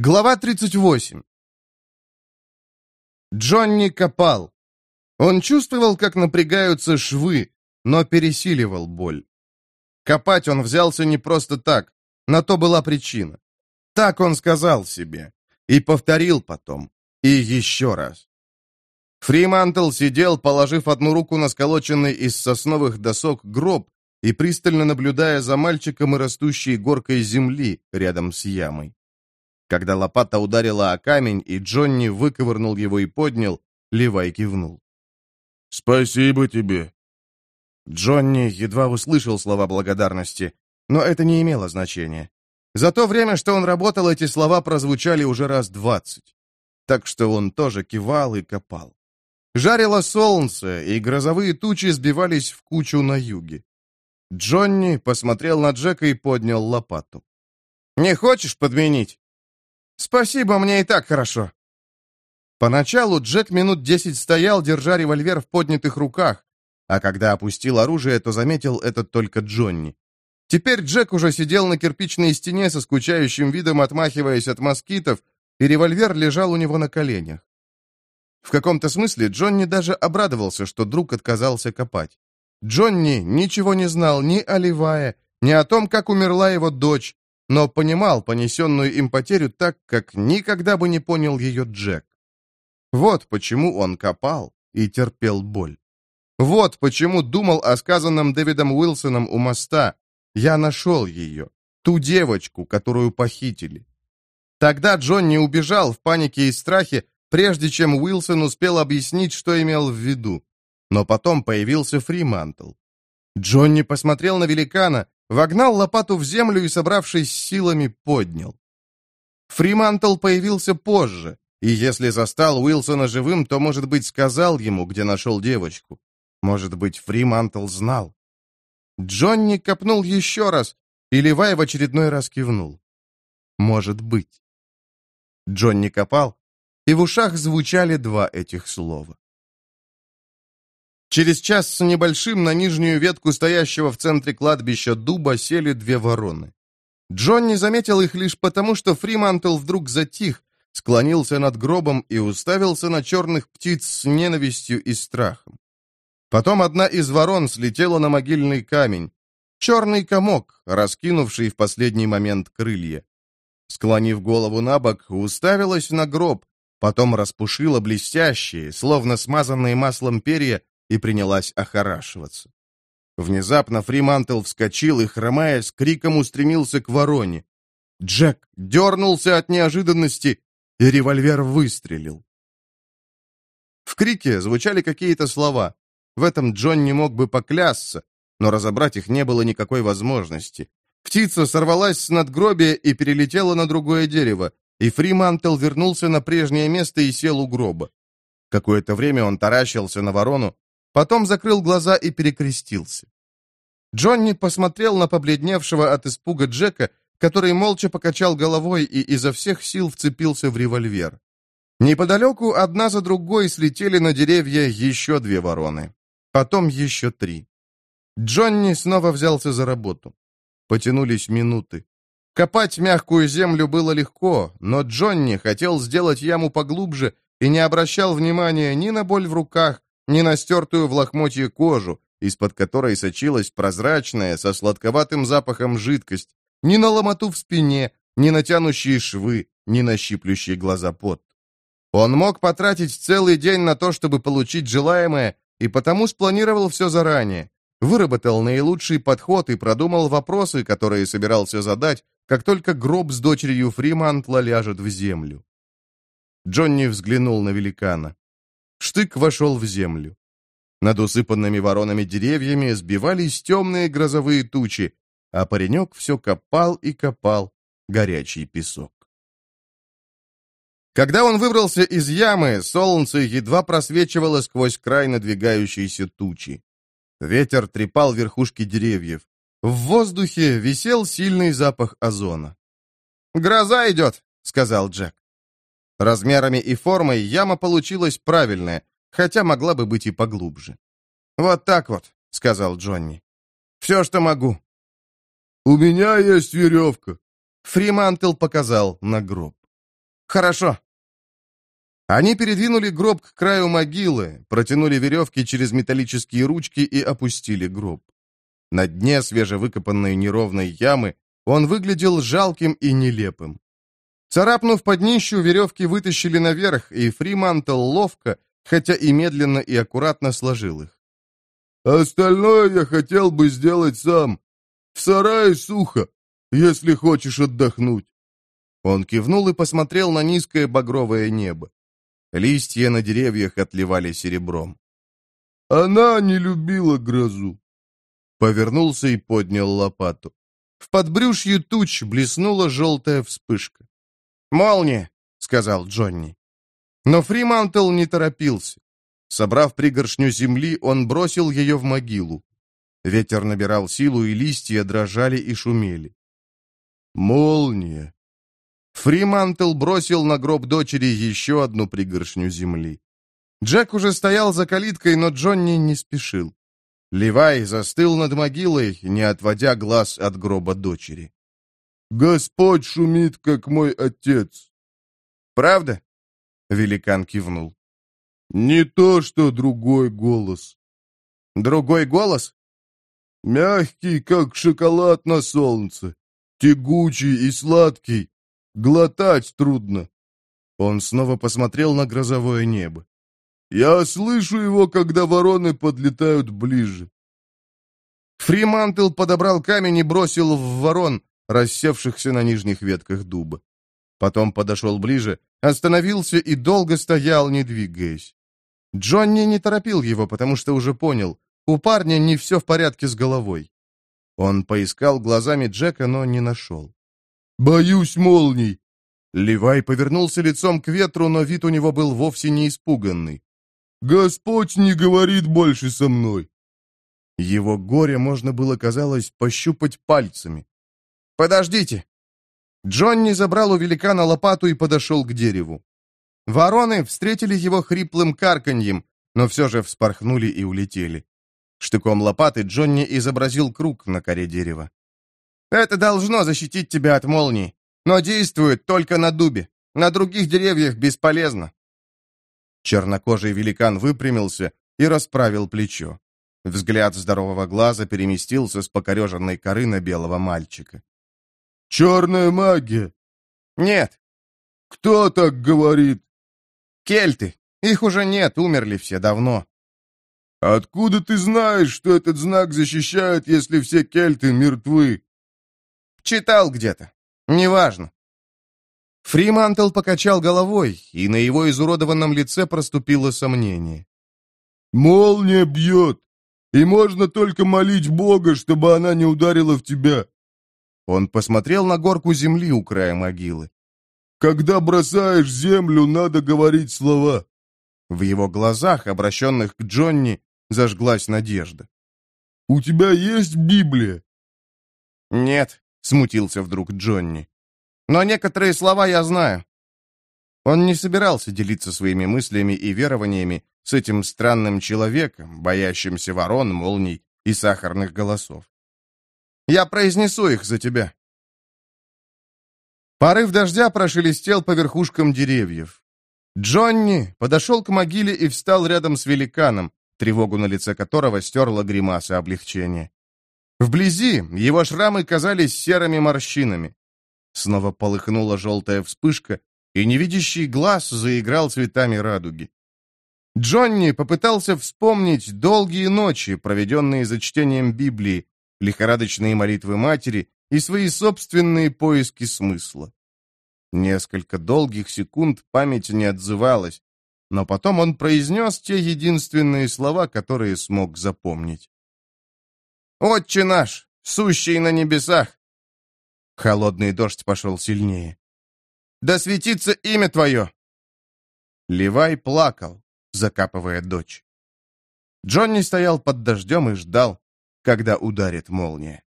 Глава 38. Джонни копал. Он чувствовал, как напрягаются швы, но пересиливал боль. Копать он взялся не просто так, на то была причина. Так он сказал себе. И повторил потом. И еще раз. Фримантл сидел, положив одну руку на сколоченный из сосновых досок гроб и пристально наблюдая за мальчиком и растущей горкой земли рядом с ямой. Когда лопата ударила о камень, и Джонни выковырнул его и поднял, Левай кивнул. «Спасибо тебе». Джонни едва услышал слова благодарности, но это не имело значения. За то время, что он работал, эти слова прозвучали уже раз двадцать. Так что он тоже кивал и копал. Жарило солнце, и грозовые тучи сбивались в кучу на юге. Джонни посмотрел на Джека и поднял лопату. «Не хочешь подменить?» «Спасибо, мне и так хорошо». Поначалу Джек минут десять стоял, держа револьвер в поднятых руках, а когда опустил оружие, то заметил это только Джонни. Теперь Джек уже сидел на кирпичной стене со скучающим видом, отмахиваясь от москитов, и револьвер лежал у него на коленях. В каком-то смысле Джонни даже обрадовался, что друг отказался копать. Джонни ничего не знал ни о Ливае, ни о том, как умерла его дочь, но понимал понесенную им потерю так, как никогда бы не понял ее Джек. Вот почему он копал и терпел боль. Вот почему думал о сказанном Дэвидом Уилсоном у моста. Я нашел ее, ту девочку, которую похитили. Тогда Джонни убежал в панике и страхе, прежде чем Уилсон успел объяснить, что имел в виду. Но потом появился Фримантл. Джонни посмотрел на великана, Вогнал лопату в землю и, собравшись силами, поднял. Фримантл появился позже, и если застал Уилсона живым, то, может быть, сказал ему, где нашел девочку. Может быть, Фримантл знал. Джонни копнул еще раз, и Левай в очередной раз кивнул. Может быть. Джонни копал, и в ушах звучали два этих слова. Через час с небольшим на нижнюю ветку стоящего в центре кладбища дуба сели две вороны. Джонни заметил их лишь потому, что Фримантл вдруг затих, склонился над гробом и уставился на черных птиц с ненавистью и страхом. Потом одна из ворон слетела на могильный камень. Черный комок, раскинувший в последний момент крылья. Склонив голову на бок, уставилась на гроб, потом распушила блестящие, словно смазанные маслом перья, и принялась охорашиваться. Внезапно Фримантл вскочил и, хромая, с криком устремился к вороне. Джек дернулся от неожиданности, и револьвер выстрелил. В крике звучали какие-то слова. В этом Джон не мог бы поклясться, но разобрать их не было никакой возможности. Птица сорвалась с надгробия и перелетела на другое дерево, и Фримантл вернулся на прежнее место и сел у гроба. Какое-то время он таращился на ворону, Потом закрыл глаза и перекрестился. Джонни посмотрел на побледневшего от испуга Джека, который молча покачал головой и изо всех сил вцепился в револьвер. Неподалеку одна за другой слетели на деревья еще две вороны. Потом еще три. Джонни снова взялся за работу. Потянулись минуты. Копать мягкую землю было легко, но Джонни хотел сделать яму поглубже и не обращал внимания ни на боль в руках, на стертую в лохмотье кожу, из-под которой сочилась прозрачная, со сладковатым запахом жидкость, ни на ломоту в спине, ни на тянущие швы, ни на щиплющие глаза пот. Он мог потратить целый день на то, чтобы получить желаемое, и потому спланировал все заранее, выработал наилучший подход и продумал вопросы, которые собирался задать, как только гроб с дочерью Фримантла ляжет в землю. Джонни взглянул на великана. Штык вошел в землю. Над усыпанными воронами деревьями сбивались темные грозовые тучи, а паренек все копал и копал горячий песок. Когда он выбрался из ямы, солнце едва просвечивало сквозь край надвигающейся тучи. Ветер трепал верхушки деревьев. В воздухе висел сильный запах озона. «Гроза идет», — сказал Джек. Размерами и формой яма получилась правильная, хотя могла бы быть и поглубже. «Вот так вот», — сказал Джонни. «Все, что могу». «У меня есть веревка», — Фримантл показал на гроб. Хорошо». Они передвинули гроб к краю могилы, протянули веревки через металлические ручки и опустили гроб. На дне свежевыкопанной неровной ямы он выглядел жалким и нелепым. Царапнув под днищу, веревки вытащили наверх, и Фримантл ловко, хотя и медленно и аккуратно сложил их. «Остальное я хотел бы сделать сам. В сарае сухо, если хочешь отдохнуть». Он кивнул и посмотрел на низкое багровое небо. Листья на деревьях отливали серебром. «Она не любила грозу». Повернулся и поднял лопату. В подбрюшье туч блеснула желтая вспышка. «Молния!» — сказал Джонни. Но Фримантл не торопился. Собрав пригоршню земли, он бросил ее в могилу. Ветер набирал силу, и листья дрожали и шумели. «Молния!» Фримантл бросил на гроб дочери еще одну пригоршню земли. Джек уже стоял за калиткой, но Джонни не спешил. Левай застыл над могилой, не отводя глаз от гроба дочери. «Господь шумит, как мой отец». «Правда?» — великан кивнул. «Не то, что другой голос». «Другой голос?» «Мягкий, как шоколад на солнце, тягучий и сладкий, Глотать трудно. Он снова посмотрел на грозовое небо. Я слышу его, когда вороны подлетают ближе. Фримантл подобрал камень и бросил в ворон, рассевшихся на нижних ветках дуба. Потом подошел ближе, остановился и долго стоял, не двигаясь. Джонни не торопил его, потому что уже понял, у парня не все в порядке с головой. Он поискал глазами Джека, но не нашел. «Боюсь молний!» Левай повернулся лицом к ветру, но вид у него был вовсе не испуганный. «Господь не говорит больше со мной!» Его горе можно было, казалось, пощупать пальцами. «Подождите!» Джонни забрал у великана лопату и подошел к дереву. Вороны встретили его хриплым карканьем, но все же вспорхнули и улетели. Штыком лопаты Джонни изобразил круг на коре дерева. Это должно защитить тебя от молнии, но действует только на дубе. На других деревьях бесполезно». Чернокожий великан выпрямился и расправил плечо. Взгляд здорового глаза переместился с покореженной коры на белого мальчика. «Черная магия!» «Нет». «Кто так говорит?» «Кельты. Их уже нет, умерли все давно». «Откуда ты знаешь, что этот знак защищает, если все кельты мертвы?» Читал где-то. Неважно. Фримантл покачал головой, и на его изуродованном лице проступило сомнение. «Молния бьет, и можно только молить Бога, чтобы она не ударила в тебя». Он посмотрел на горку земли у края могилы. «Когда бросаешь землю, надо говорить слова». В его глазах, обращенных к Джонни, зажглась надежда. «У тебя есть Библия?» «Нет», смутился вдруг Джонни. «Но некоторые слова я знаю». Он не собирался делиться своими мыслями и верованиями с этим странным человеком, боящимся ворон, молний и сахарных голосов. «Я произнесу их за тебя». Порыв дождя прошелестел по верхушкам деревьев. Джонни подошел к могиле и встал рядом с великаном, тревогу на лице которого стерла гримаса облегчения. Вблизи его шрамы казались серыми морщинами. Снова полыхнула желтая вспышка, и невидящий глаз заиграл цветами радуги. Джонни попытался вспомнить долгие ночи, проведенные за чтением Библии, лихорадочные молитвы матери и свои собственные поиски смысла. Несколько долгих секунд память не отзывалась, но потом он произнес те единственные слова, которые смог запомнить. «Отче наш, сущий на небесах!» Холодный дождь пошел сильнее. «Да светится имя твое!» Левай плакал, закапывая дочь. Джонни стоял под дождем и ждал, когда ударит молния.